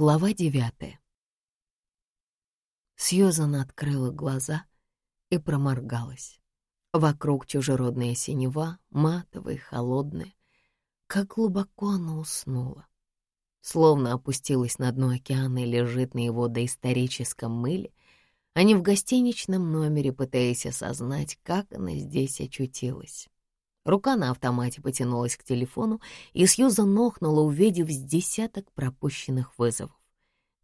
Глава девятая. Сьюзан открыла глаза и проморгалась. Вокруг чужеродная синева, матовая, холодная. Как глубоко она уснула. Словно опустилась на дно океана и лежит на его доисторическом мыле, а не в гостиничном номере, пытаясь осознать, как она здесь очутилась. Рука на автомате потянулась к телефону, и Сьюзан нохнула, увидев с десяток пропущенных вызовов.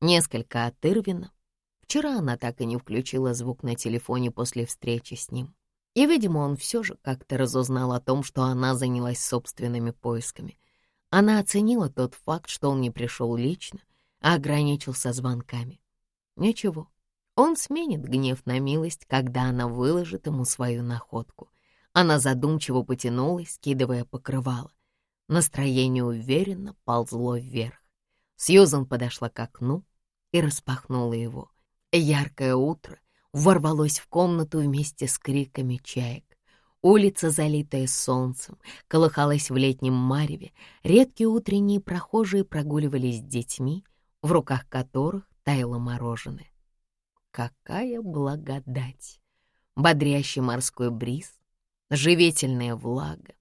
Несколько от Ирвина. Вчера она так и не включила звук на телефоне после встречи с ним. И, видимо, он все же как-то разузнал о том, что она занялась собственными поисками. Она оценила тот факт, что он не пришел лично, а ограничился звонками. Ничего, он сменит гнев на милость, когда она выложит ему свою находку. Она задумчиво потянулась, скидывая покрывало. Настроение уверенно ползло вверх. Сьюзан подошла к окну и распахнула его. Яркое утро ворвалось в комнату вместе с криками чаек. Улица, залитая солнцем, колыхалась в летнем мареве. Редкие утренние прохожие прогуливались с детьми, в руках которых таяло мороженое. Какая благодать! Бодрящий морской бриз, живительная влага.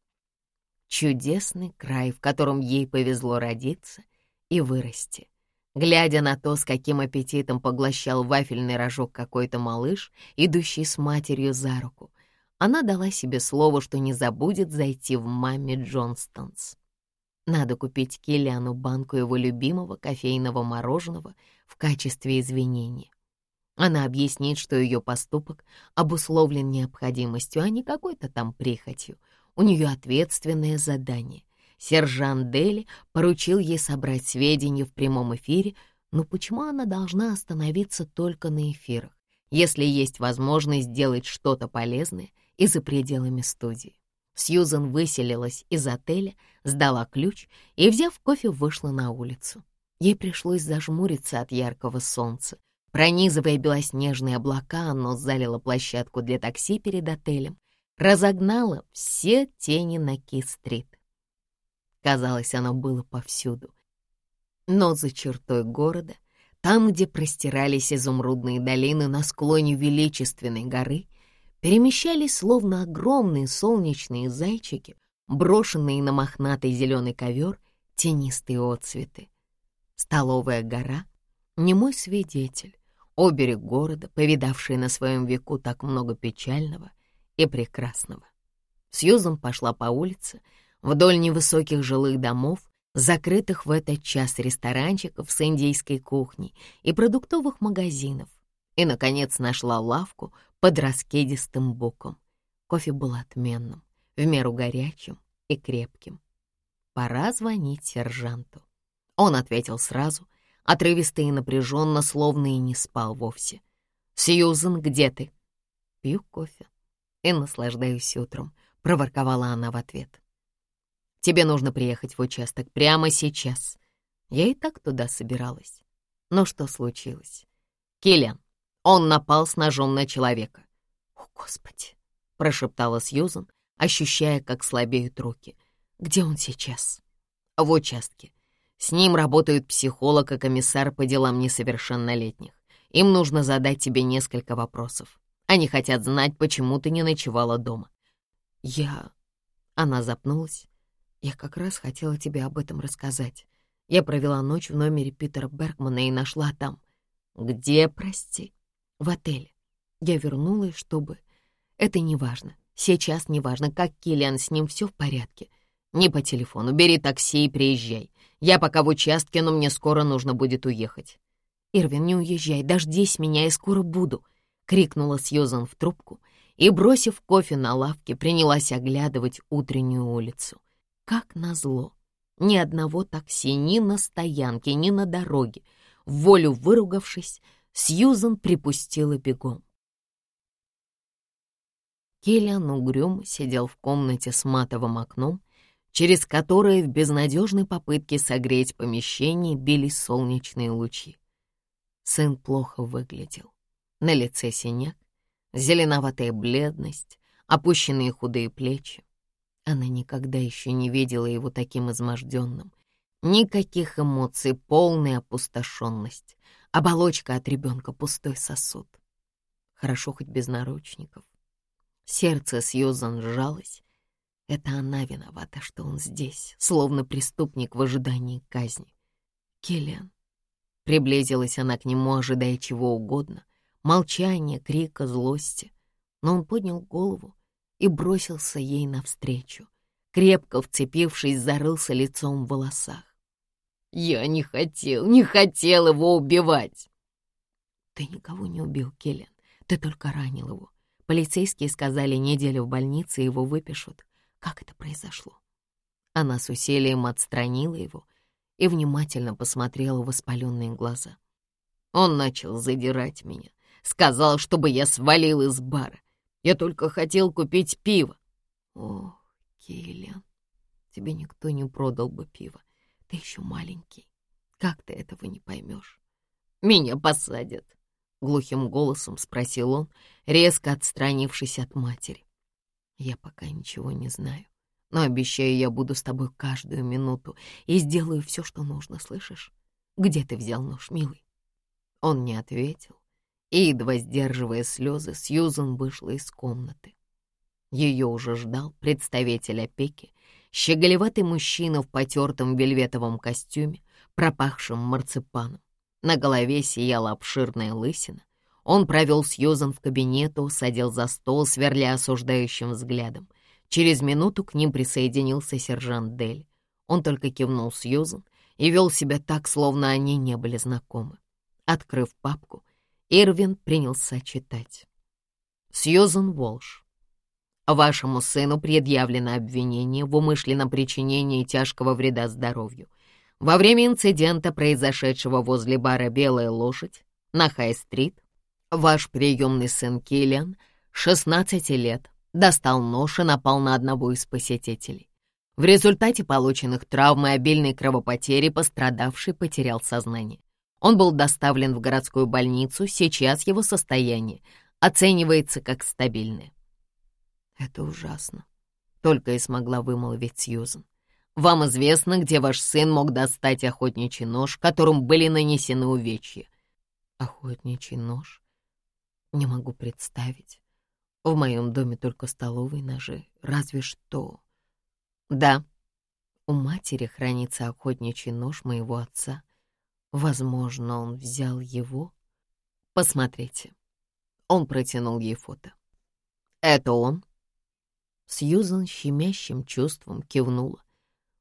Чудесный край, в котором ей повезло родиться и вырасти. Глядя на то, с каким аппетитом поглощал вафельный рожок какой-то малыш, идущий с матерью за руку, она дала себе слово, что не забудет зайти в маме Джонстонс. Надо купить Киллиану банку его любимого кофейного мороженого в качестве извинения. Она объяснит, что ее поступок обусловлен необходимостью, а не какой-то там прихотью. У нее ответственное задание. Сержант Дели поручил ей собрать сведения в прямом эфире, но почему она должна остановиться только на эфирах, если есть возможность сделать что-то полезное и за пределами студии? Сьюзен выселилась из отеля, сдала ключ и, взяв кофе, вышла на улицу. Ей пришлось зажмуриться от яркого солнца, Пронизывая белоснежные облака, оно залило площадку для такси перед отелем, разогнало все тени на Ки-стрит. Казалось, оно было повсюду. Но за чертой города, там, где простирались изумрудные долины на склоне величественной горы, перемещались словно огромные солнечные зайчики, брошенные на мохнатый зеленый ковер тенистые отцветы. Столовая гора — не мой свидетель, оберег города, повидавший на своем веку так много печального и прекрасного. Сьюзан пошла по улице, вдоль невысоких жилых домов, закрытых в этот час ресторанчиков с индийской кухней и продуктовых магазинов, и, наконец, нашла лавку под раскидистым боком. Кофе был отменным, в меру горячим и крепким. Пора звонить сержанту. Он ответил сразу, отрывисто и напряженно, словно и не спал вовсе. «Сьюзен, где ты?» «Пью кофе и наслаждаюсь утром», — проворковала она в ответ. «Тебе нужно приехать в участок прямо сейчас». Я и так туда собиралась. Но что случилось? Киллиан, он напал с ножом на человека. «О, Господи!» — прошептала Сьюзан, ощущая, как слабеют руки. «Где он сейчас?» «В участке. С ним работают психолог и комиссар по делам несовершеннолетних. Им нужно задать тебе несколько вопросов. Они хотят знать, почему ты не ночевала дома. Я... Она запнулась. Я как раз хотела тебе об этом рассказать. Я провела ночь в номере Питера Бергмана и нашла там... Где, прости? В отеле. Я вернулась, чтобы... Это не важно. Сейчас не важно, как Киллиан, с ним все в порядке. Не по телефону, бери такси и приезжай. Я пока в участке, но мне скоро нужно будет уехать. «Ирвин, не уезжай, дождись меня, и скоро буду!» — крикнула Сьюзан в трубку и, бросив кофе на лавке, принялась оглядывать утреннюю улицу. Как назло! Ни одного такси ни на стоянке, ни на дороге. В волю выругавшись, Сьюзан припустила бегом. Келлиан угрюм сидел в комнате с матовым окном через которые в безнадежной попытке согреть помещение били солнечные лучи. Сын плохо выглядел. На лице синяк, зеленоватая бледность, опущенные худые плечи. Она никогда еще не видела его таким изможденным. Никаких эмоций, полная опустошенность. Оболочка от ребенка — пустой сосуд. Хорошо хоть без наручников. Сердце Сьюзан сжалось. Это она виновата, что он здесь, словно преступник в ожидании казни. Келлиан. Приблизилась она к нему, ожидая чего угодно. Молчания, крика, злости. Но он поднял голову и бросился ей навстречу. Крепко вцепившись, зарылся лицом в волосах. Я не хотел, не хотел его убивать. Ты никого не убил, Келлен. Ты только ранил его. Полицейские сказали, неделю в больнице его выпишут. Как это произошло? Она с усилием отстранила его и внимательно посмотрела в воспаленные глаза. Он начал задирать меня. Сказал, чтобы я свалил из бара. Я только хотел купить пиво. О, Киллиан, тебе никто не продал бы пиво. Ты еще маленький. Как ты этого не поймешь? Меня посадят. Глухим голосом спросил он, резко отстранившись от матери. Я пока ничего не знаю, но обещаю, я буду с тобой каждую минуту и сделаю все, что нужно, слышишь? Где ты взял нож, милый? Он не ответил, и, едва сдерживая слезы, Сьюзан вышла из комнаты. Ее уже ждал представитель опеки, щеголеватый мужчина в потертом вельветовом костюме, пропахшем марципаном. На голове сияла обширная лысина. Он провел Сьюзан в кабинет, усадил за стол, сверля осуждающим взглядом. Через минуту к ним присоединился сержант Дель. Он только кивнул Сьюзан и вел себя так, словно они не были знакомы. Открыв папку, Ирвин принялся читать. Сьюзан Волш. Вашему сыну предъявлено обвинение в умышленном причинении тяжкого вреда здоровью. Во время инцидента, произошедшего возле бара «Белая лошадь» на Хай-стрит, ваш приемный сын Киллиан, 16 лет, достал нож и напал на одного из посетителей. В результате полученных травм и обильной кровопотери пострадавший потерял сознание. Он был доставлен в городскую больницу, сейчас его состояние оценивается как стабильное. Это ужасно. Только и смогла вымолвить Сьюзен. Вам известно, где ваш сын мог достать охотничий нож, которым были нанесены увечья? Охотничий нож? Не могу представить. В моем доме только столовые ножи, разве что... Да, у матери хранится охотничий нож моего отца. Возможно, он взял его. Посмотрите. Он протянул ей фото. Это он? Сьюзан щемящим чувством кивнула,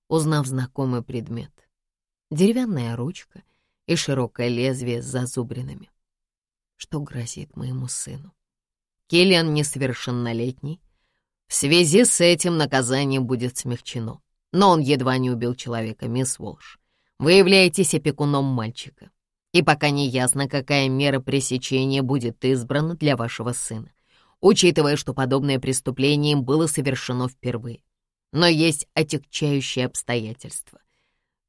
узнав знакомый предмет. Деревянная ручка и широкое лезвие с зазубринами. Что грозит моему сыну? Киллиан несовершеннолетний. В связи с этим наказание будет смягчено. Но он едва не убил человека, мисс Волш. Вы являетесь опекуном мальчика. И пока не ясно, какая мера пресечения будет избрана для вашего сына учитывая, что подобное преступление им было совершено впервые. Но есть отягчающие обстоятельства.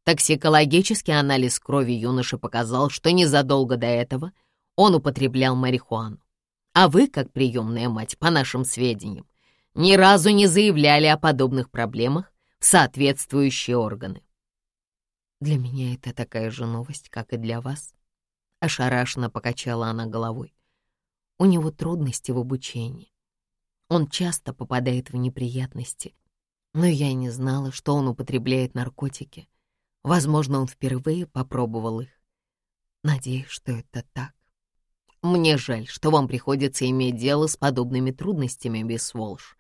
Токсикологический анализ крови юноши показал, что незадолго до этого он употреблял марихуану. А вы, как приемная мать, по нашим сведениям, ни разу не заявляли о подобных проблемах в соответствующие органы. Для меня это такая же новость, как и для вас. Ошарашенно покачала она головой. У него трудности в обучении. Он часто попадает в неприятности, но я не знала, что он употребляет наркотики. Возможно, он впервые попробовал их. Надеюсь, что это так. Мне жаль, что вам приходится иметь дело с подобными трудностями, мисс Волш.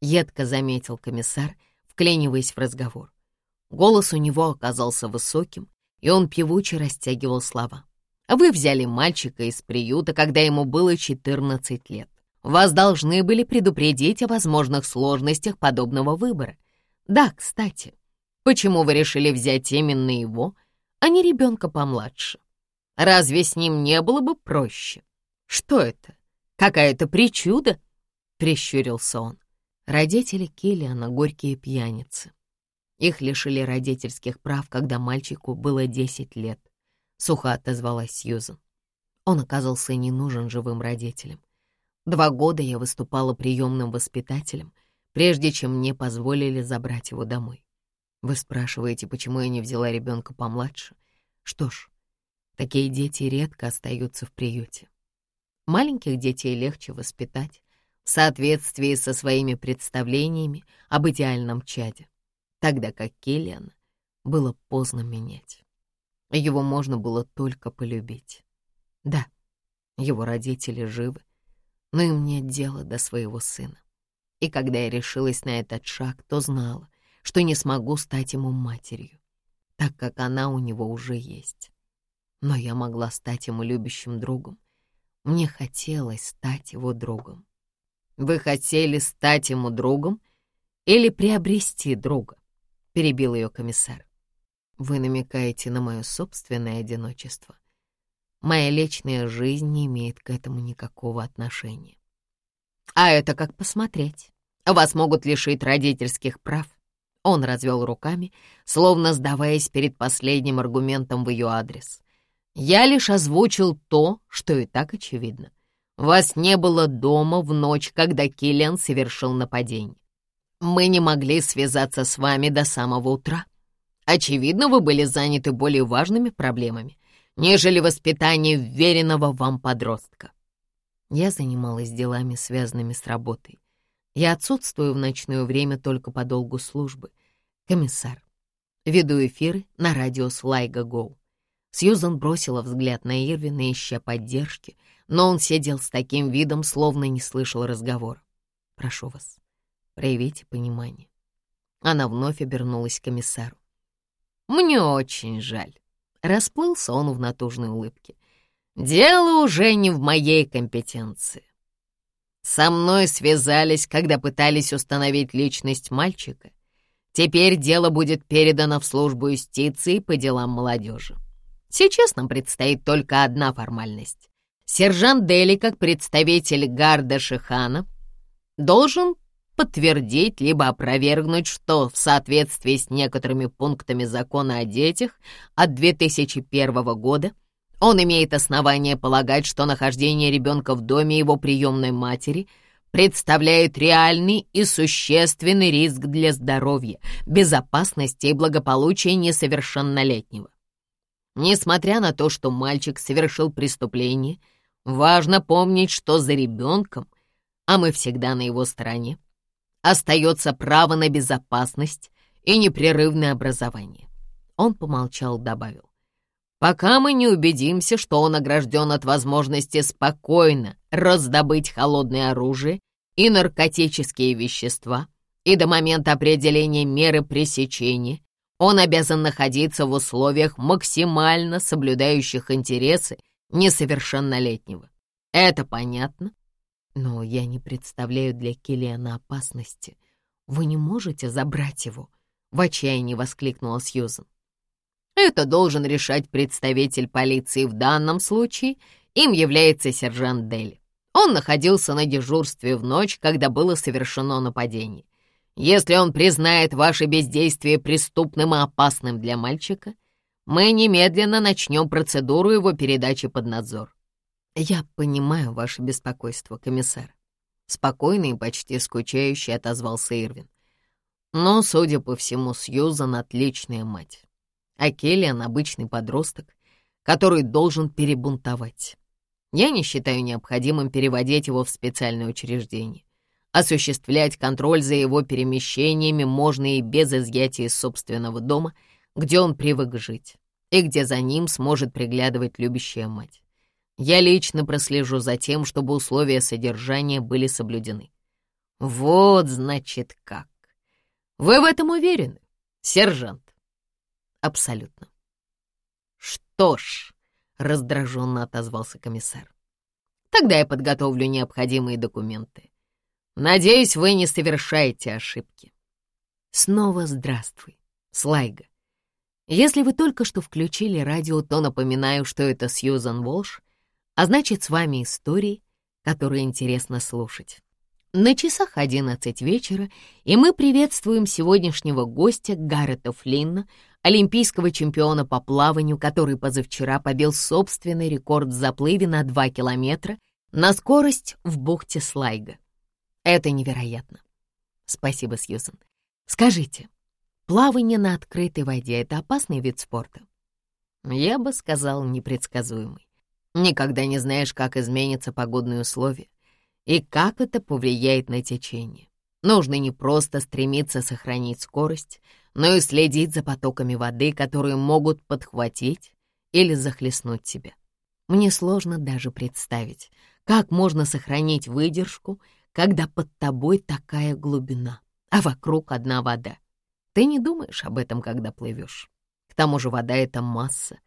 Едко заметил комиссар, вклиниваясь в разговор. Голос у него оказался высоким, и он певуче растягивал слова. Вы взяли мальчика из приюта, когда ему было 14 лет. Вас должны были предупредить о возможных сложностях подобного выбора. Да, кстати, почему вы решили взять именно его, а не ребенка помладше? Разве с ним не было бы проще? Что это? Какая-то причуда? Прищурился он. Родители Киллиана — горькие пьяницы. Их лишили родительских прав, когда мальчику было 10 лет сухо отозвалась Сьюзан. Он оказался не нужен живым родителям. Два года я выступала приемным воспитателем, прежде чем мне позволили забрать его домой. Вы спрашиваете, почему я не взяла ребенка помладше? Что ж, такие дети редко остаются в приюте. Маленьких детей легче воспитать в соответствии со своими представлениями об идеальном чаде, тогда как Киллиана было поздно менять. Его можно было только полюбить. Да, его родители живы, но им нет дела до своего сына. И когда я решилась на этот шаг, то знала, что не смогу стать ему матерью, так как она у него уже есть. Но я могла стать ему любящим другом. Мне хотелось стать его другом. Вы хотели стать ему другом или приобрести друга? Перебил ее комиссар. Вы намекаете на мое собственное одиночество. Моя личная жизнь не имеет к этому никакого отношения. А это как посмотреть. Вас могут лишить родительских прав. Он развел руками, словно сдаваясь перед последним аргументом в ее адрес. Я лишь озвучил то, что и так очевидно. Вас не было дома в ночь, когда Киллиан совершил нападение. Мы не могли связаться с вами до самого утра. Очевидно, вы были заняты более важными проблемами, нежели воспитание веренного вам подростка. Я занималась делами, связанными с работой. Я отсутствую в ночное время только по долгу службы. Комиссар. Веду эфиры на радио Слайга Гоу. Сьюзан бросила взгляд на Ирвина, ища поддержки, но он сидел с таким видом, словно не слышал разговора. «Прошу вас, проявите понимание». Она вновь обернулась к комиссару. «Мне очень жаль». Расплылся он в натужной улыбке. «Дело уже не в моей компетенции. Со мной связались, когда пытались установить личность мальчика. Теперь дело будет передано в службу юстиции по делам молодежи. Сейчас нам предстоит только одна формальность. Сержант Дели, как представитель гарда Шихана, должен подтвердить либо опровергнуть, что в соответствии с некоторыми пунктами закона о детях от 2001 года он имеет основание полагать, что нахождение ребенка в доме его приемной матери представляет реальный и существенный риск для здоровья, безопасности и благополучия несовершеннолетнего. Несмотря на то, что мальчик совершил преступление, важно помнить, что за ребенком, а мы всегда на его стороне, остается право на безопасность и непрерывное образование. Он помолчал, добавил. Пока мы не убедимся, что он огражден от возможности спокойно раздобыть холодное оружие и наркотические вещества, и до момента определения меры пресечения он обязан находиться в условиях, максимально соблюдающих интересы несовершеннолетнего. Это понятно? Но я не представляю для Киллиана опасности. Вы не можете забрать его? В отчаянии воскликнула Сьюзен. Это должен решать представитель полиции в данном случае. Им является сержант Дели. Он находился на дежурстве в ночь, когда было совершено нападение. Если он признает ваше бездействие преступным и опасным для мальчика, мы немедленно начнем процедуру его передачи под надзор. Я понимаю ваше беспокойство, комиссар. Спокойный и почти скучающий отозвался Ирвин. Но, судя по всему, Сьюзан — отличная мать. А Келлиан — обычный подросток, который должен перебунтовать. Я не считаю необходимым переводить его в специальное учреждение. Осуществлять контроль за его перемещениями можно и без изъятия из собственного дома, где он привык жить, и где за ним сможет приглядывать любящая мать. Я лично прослежу за тем, чтобы условия содержания были соблюдены. Вот, значит, как. Вы в этом уверены, сержант? Абсолютно. Что ж, раздраженно отозвался комиссар. Тогда я подготовлю необходимые документы. Надеюсь, вы не совершаете ошибки. Снова здравствуй, Слайга. Если вы только что включили радио, то напоминаю, что это Сьюзан Волш, а значит, с вами истории, которые интересно слушать. На часах 11 вечера, и мы приветствуем сегодняшнего гостя Гаррета Флинна, олимпийского чемпиона по плаванию, который позавчера побил собственный рекорд в заплыве на 2 километра на скорость в бухте Слайга. Это невероятно. Спасибо, Сьюзен. Скажите, Плавание на открытой воде — это опасный вид спорта. Я бы сказал, непредсказуемый. Никогда не знаешь, как изменятся погодные условия и как это повлияет на течение. Нужно не просто стремиться сохранить скорость, но и следить за потоками воды, которые могут подхватить или захлестнуть тебя. Мне сложно даже представить, как можно сохранить выдержку, когда под тобой такая глубина, а вокруг одна вода. Ты не думаешь об этом, когда плывешь. К тому же вода — это масса,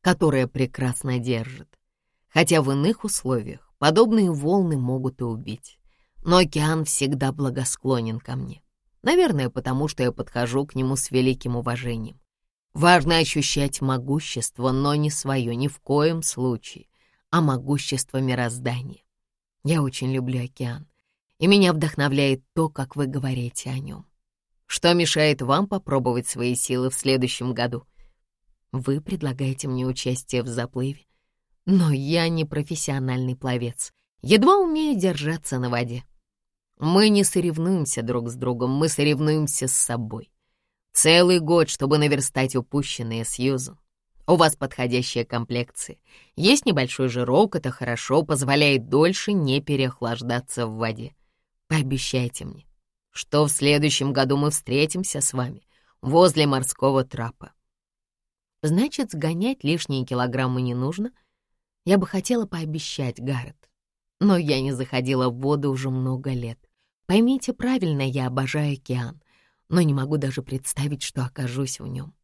которая прекрасно держит. Хотя в иных условиях подобные волны могут и убить. Но океан всегда благосклонен ко мне. Наверное, потому что я подхожу к нему с великим уважением. Важно ощущать могущество, но не свое ни в коем случае, а могущество мироздания. Я очень люблю океан, и меня вдохновляет то, как вы говорите о нем. Что мешает вам попробовать свои силы в следующем году? Вы предлагаете мне участие в заплыве, но я не профессиональный пловец, едва умею держаться на воде. Мы не соревнуемся друг с другом, мы соревнуемся с собой. Целый год, чтобы наверстать упущенные, Сьюзан. У вас подходящая комплекция. Есть небольшой жирок, это хорошо, позволяет дольше не переохлаждаться в воде. Пообещайте мне, что в следующем году мы встретимся с вами возле морского трапа. Значит, сгонять лишние килограммы не нужно? Я бы хотела пообещать, Гаррет. Но я не заходила в воду уже много лет. Поймите правильно, я обожаю океан но не могу даже представить, что окажусь в нем.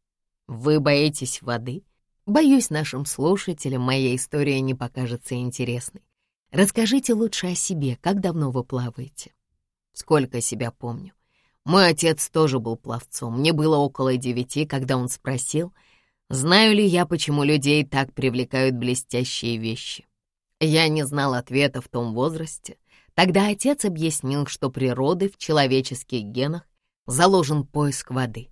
Вы боитесь воды? Боюсь, нашим слушателям моя история не покажется интересной. Расскажите лучше о себе, как давно вы плаваете? Сколько себя помню. Мой отец тоже был пловцом. Мне было около девяти, когда он спросил, знаю ли я, почему людей так привлекают блестящие вещи. Я не знал ответа в том возрасте. Тогда отец объяснил, что природы в человеческих генах заложен поиск воды.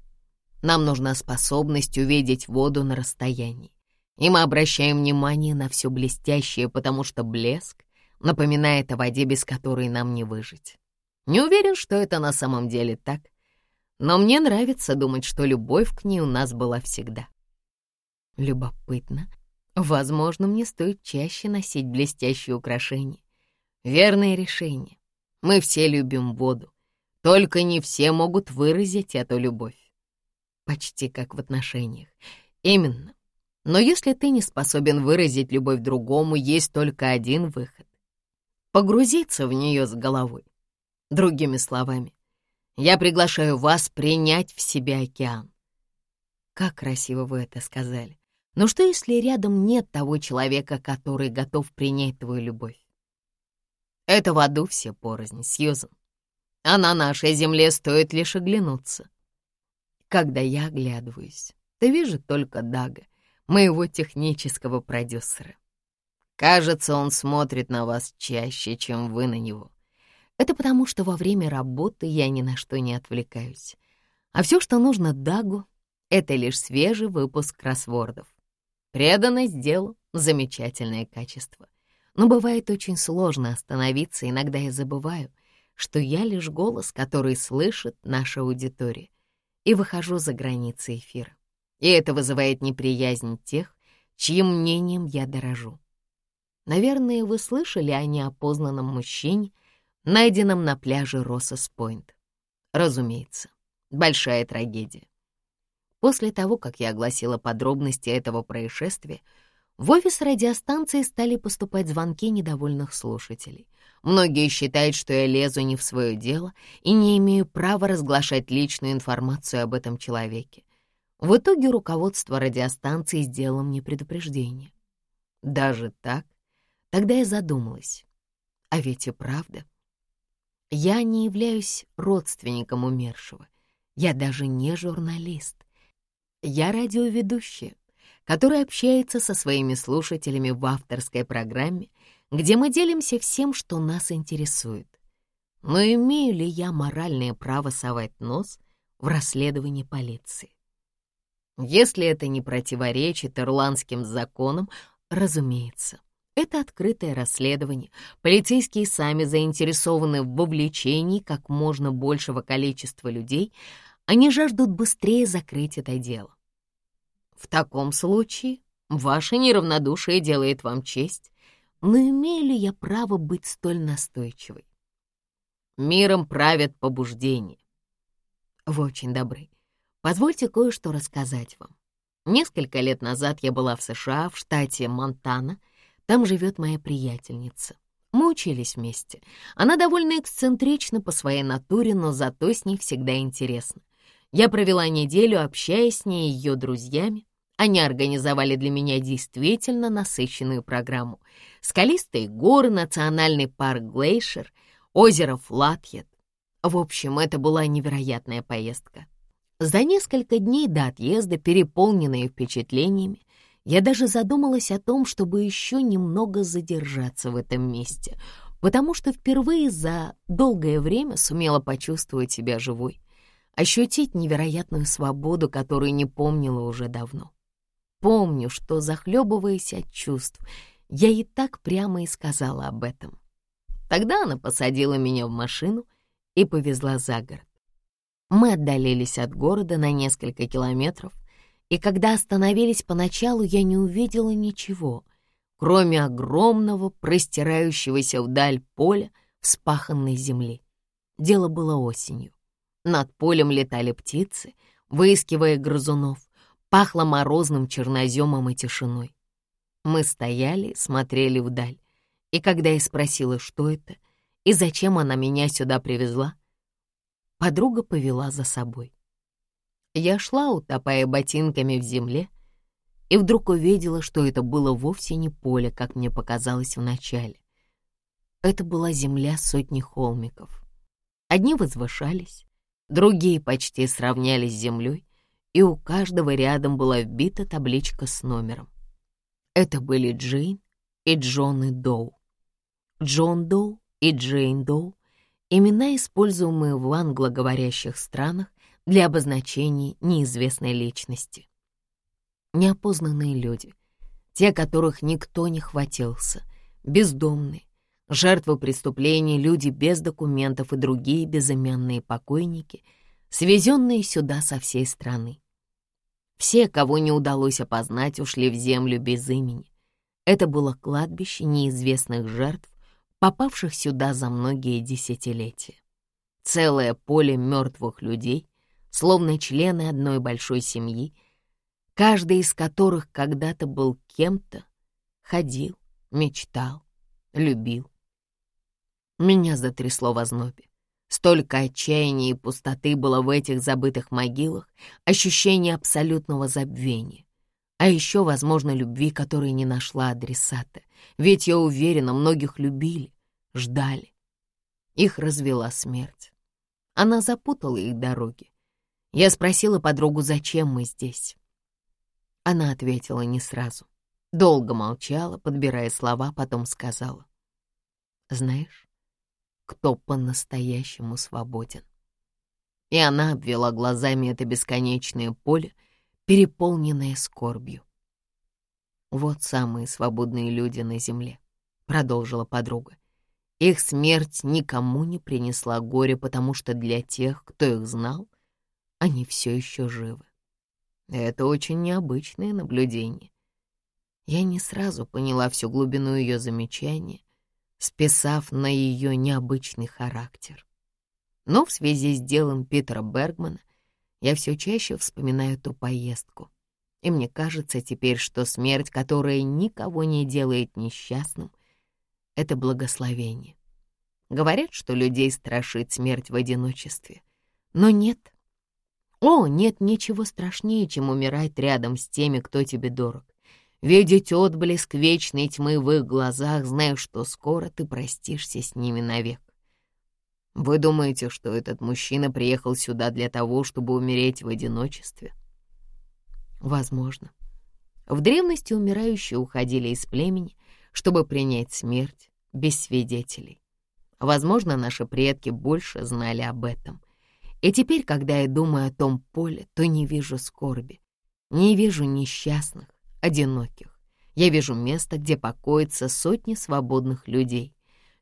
Нам нужна способность увидеть воду на расстоянии. И мы обращаем внимание на все блестящее, потому что блеск напоминает о воде, без которой нам не выжить. Не уверен, что это на самом деле так, но мне нравится думать, что любовь к ней у нас была всегда. Любопытно. Возможно, мне стоит чаще носить блестящие украшения. Верное решение. Мы все любим воду, только не все могут выразить эту любовь. Почти как в отношениях. Именно. Но если ты не способен выразить любовь другому, есть только один выход — погрузиться в нее с головой. Другими словами, я приглашаю вас принять в себя океан. Как красиво вы это сказали. Но что, если рядом нет того человека, который готов принять твою любовь? Это в аду все порознь, Сьюзан а на нашей земле стоит лишь оглянуться. Когда я оглядываюсь, то вижу только Дага, моего технического продюсера. Кажется, он смотрит на вас чаще, чем вы на него. Это потому, что во время работы я ни на что не отвлекаюсь. А все, что нужно Дагу, это лишь свежий выпуск кроссвордов. Преданность делу — замечательное качество. Но бывает очень сложно остановиться, иногда я забываю, что я лишь голос, который слышит наша аудитория, и выхожу за границы эфира. И это вызывает неприязнь тех, чьим мнением я дорожу. Наверное, вы слышали о неопознанном мужчине, найденном на пляже Россос-Пойнт. Разумеется, большая трагедия. После того, как я огласила подробности этого происшествия, в офис радиостанции стали поступать звонки недовольных слушателей — Многие считают, что я лезу не в свое дело и не имею права разглашать личную информацию об этом человеке. В итоге руководство радиостанции сделало мне предупреждение. Даже так? Тогда я задумалась. А ведь и правда. Я не являюсь родственником умершего. Я даже не журналист. Я радиоведущая, которая общается со своими слушателями в авторской программе где мы делимся всем, что нас интересует. Но имею ли я моральное право совать нос в расследовании полиции? Если это не противоречит ирландским законам, разумеется. Это открытое расследование. Полицейские сами заинтересованы в вовлечении как можно большего количества людей, Они жаждут быстрее закрыть это дело. В таком случае ваше неравнодушие делает вам честь, но имею ли я право быть столь настойчивой? Миром правят побуждения. Вы очень добры. Позвольте кое-что рассказать вам. Несколько лет назад я была в США, в штате Монтана. Там живет моя приятельница. Мы учились вместе. Она довольно эксцентрична по своей натуре, но зато с ней всегда интересно. Я провела неделю, общаясь с ней и ее друзьями. Они организовали для меня действительно насыщенную программу. Скалистые горы, национальный парк Глейшер — озеро Флатьет. В общем, это была невероятная поездка. За несколько дней до отъезда, переполненные впечатлениями, я даже задумалась о том, чтобы еще немного задержаться в этом месте, потому что впервые за долгое время сумела почувствовать себя живой, ощутить невероятную свободу, которую не помнила уже давно. Помню, что, захлебываясь от чувств, я и так прямо и сказала об этом. Тогда она посадила меня в машину и повезла за город. Мы отдалились от города на несколько километров, и когда остановились поначалу, я не увидела ничего, кроме огромного, простирающегося вдаль поля вспаханной земли. Дело было осенью. Над полем летали птицы, выискивая грызунов, пахло морозным черноземом и тишиной. Мы стояли, смотрели вдаль, и когда я спросила, что это и зачем она меня сюда привезла, подруга повела за собой. Я шла, утопая ботинками в земле, и вдруг увидела, что это было вовсе не поле, как мне показалось вначале. Это была земля сотни холмиков. Одни возвышались, другие почти сравнялись с землей, и у каждого рядом была вбита табличка с номером. Это были Джейн и Джон и Доу. Джон Доу и Джейн Доу — имена, используемые в англоговорящих странах для обозначения неизвестной личности. Неопознанные люди, те, которых никто не хватился, бездомные, жертвы преступлений, люди без документов и другие безымянные покойники, свезенные сюда со всей страны. Все, кого не удалось опознать, ушли в землю без имени. Это было кладбище неизвестных жертв, попавших сюда за многие десятилетия. Целое поле мертвых людей, словно члены одной большой семьи, каждый из которых когда-то был кем-то, ходил, мечтал, любил. Меня затрясло в ознобе. Столько отчаяния и пустоты было в этих забытых могилах, ощущение абсолютного забвения. А еще, возможно, любви, которая не нашла адресата. Ведь я уверена, многих любили, ждали. Их развела смерть. Она запутала их дороги. Я спросила подругу, зачем мы здесь. Она ответила не сразу. Долго молчала, подбирая слова, потом сказала. «Знаешь, кто по-настоящему свободен?» И она обвела глазами это бесконечное поле, переполненная скорбью. «Вот самые свободные люди на земле», — продолжила подруга. «Их смерть никому не принесла горя, потому что для тех, кто их знал, они все еще живы. Это очень необычное наблюдение. Я не сразу поняла всю глубину ее замечания, списав на ее необычный характер. Но в связи с делом Питера Бергмана я все чаще вспоминаю ту поездку. И мне кажется теперь, что смерть, которая никого не делает несчастным, — это благословение. Говорят, что людей страшит смерть в одиночестве. Но нет. О, нет ничего страшнее, чем умирать рядом с теми, кто тебе дорог. Видеть отблеск вечной тьмы в их глазах, зная, что скоро ты простишься с ними навек. Вы думаете, что этот мужчина приехал сюда для того, чтобы умереть в одиночестве? Возможно. В древности умирающие уходили из племени, чтобы принять смерть без свидетелей. Возможно, наши предки больше знали об этом. И теперь, когда я думаю о том поле, то не вижу скорби, не вижу несчастных, одиноких. Я вижу место, где покоятся сотни свободных людей,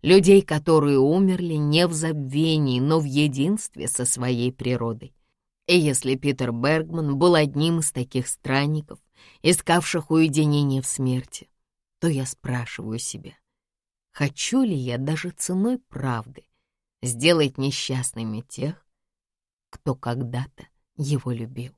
людей, которые умерли не в забвении, но в единстве со своей природой. И если Питер Бергман был одним из таких странников, искавших уединение в смерти, то я спрашиваю себя, хочу ли я даже ценой правды сделать несчастными тех, кто когда-то его любил.